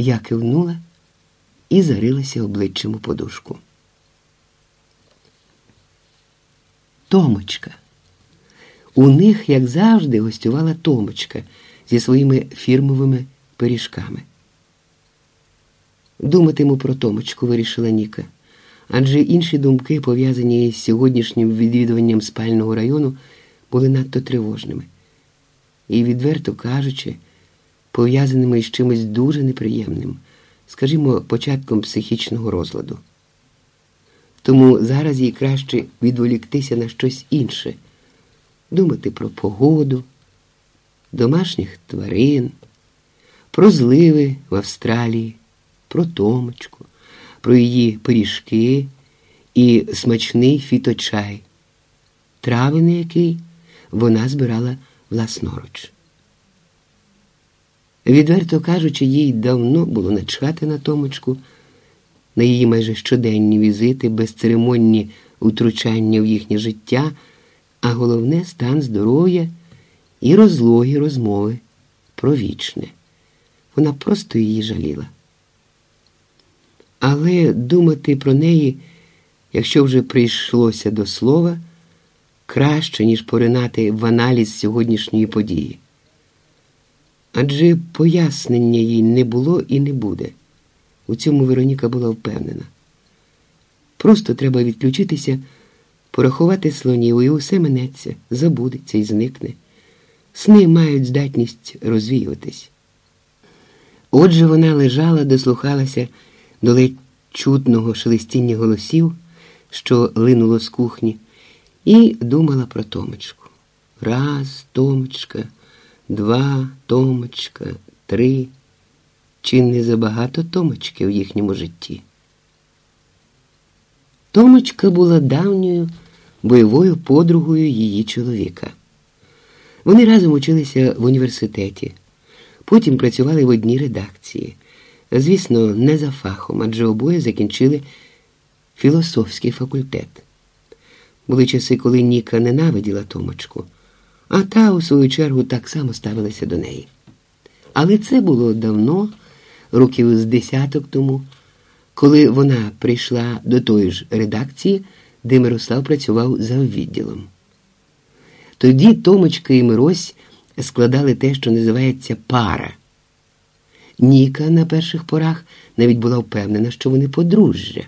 Я кивнула і зарилася обличчям у подушку. Томочка. У них, як завжди, гостювала Томочка зі своїми фірмовими пиріжками. Думатиму про Томочку, вирішила Ніка, адже інші думки, пов'язані з сьогоднішнім відвідуванням спального району, були надто тривожними і, відверто кажучи, пов'язаними з чимось дуже неприємним, скажімо, початком психічного розладу. Тому зараз їй краще відволіктися на щось інше, думати про погоду, домашніх тварин, про зливи в Австралії, про Томочку, про її пиріжки і смачний фіточай, трави на який вона збирала власноруч. Відверто кажучи, їй давно було начхати на Томочку, на її майже щоденні візити, безцеремонні утручання в їхнє життя, а головне стан здоров'я і розлогі розмови про вічне. Вона просто її жаліла. Але думати про неї, якщо вже прийшлося до слова, краще, ніж поринати в аналіз сьогоднішньої події. Адже пояснення їй не було і не буде. У цьому Вероніка була впевнена. Просто треба відключитися, порахувати слонів, і усе минеться, забудеться і зникне. Сни мають здатність розвіюватись. Отже, вона лежала, дослухалася до ледь чутного шелестіння голосів, що линуло з кухні, і думала про Томочку. Раз, Томочка, два, Томочка, три. Чи не забагато Томочки в їхньому житті? Томочка була давньою бойовою подругою її чоловіка. Вони разом училися в університеті, потім працювали в одній редакції. Звісно, не за фахом, адже обоє закінчили філософський факультет. Були часи, коли Ніка ненавиділа Томочку, а та, у свою чергу, так само ставилася до неї. Але це було давно, років з десяток тому, коли вона прийшла до тої ж редакції, де Мирослав працював за відділом. Тоді Томочка і Мирось складали те, що називається пара. Ніка на перших порах навіть була впевнена, що вони подружжя.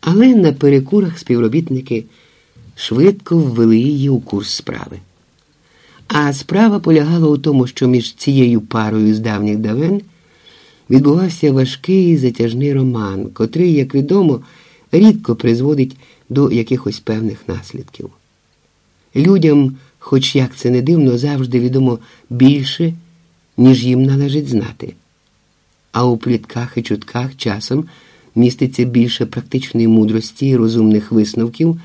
Але на перекурах співробітники швидко ввели її у курс справи. А справа полягала у тому, що між цією парою з давніх давен відбувався важкий затяжний роман, котрий, як відомо, рідко призводить до якихось певних наслідків. Людям, хоч як це не дивно, завжди відомо більше, ніж їм належить знати. А у плітках і чутках часом міститься більше практичної мудрості і розумних висновків,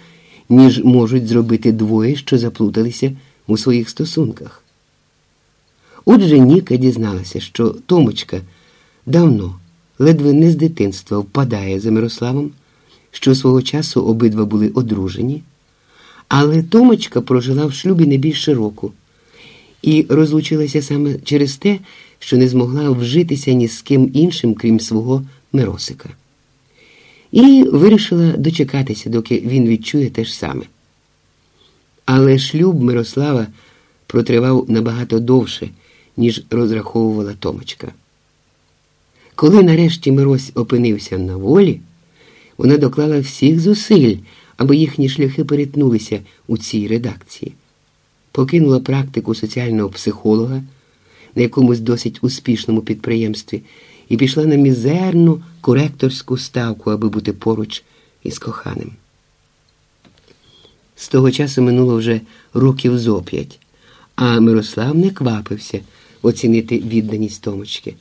ніж можуть зробити двоє, що заплуталися у своїх стосунках. Отже, Ніка дізналася, що Томочка давно, ледве не з дитинства, впадає за Мирославом, що свого часу обидва були одружені, але Томочка прожила в шлюбі не більше року і розлучилася саме через те, що не змогла вжитися ні з ким іншим, крім свого Миросика. І вирішила дочекатися, доки він відчує те ж саме. Але шлюб Мирослава протривав набагато довше, ніж розраховувала Томочка. Коли нарешті Мирось опинився на волі, вона доклала всіх зусиль, аби їхні шляхи перетнулися у цій редакції, покинула практику соціального психолога на якомусь досить успішному підприємстві і пішла на мізерну коректорську ставку, аби бути поруч із коханим. З того часу минуло вже років зо п'ять, а Мирослав не квапився оцінити відданість Томочки.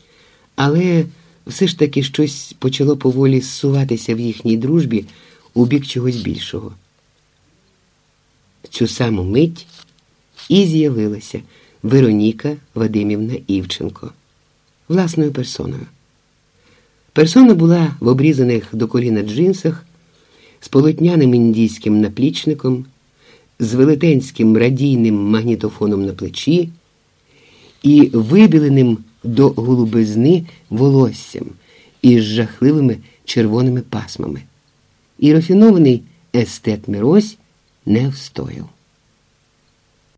Але все ж таки щось почало поволі зсуватися в їхній дружбі у бік чогось більшого. Цю саму мить і з'явилася Вероніка Вадимівна Івченко власною персоною. Персона була в обрізаних до коліна джинсах з полотняним індійським наплічником, з велетенським радійним магнітофоном на плечі і вибіленим до голубизни волоссям із жахливими червоними пасмами. І рафінований естет Мирось не встояв.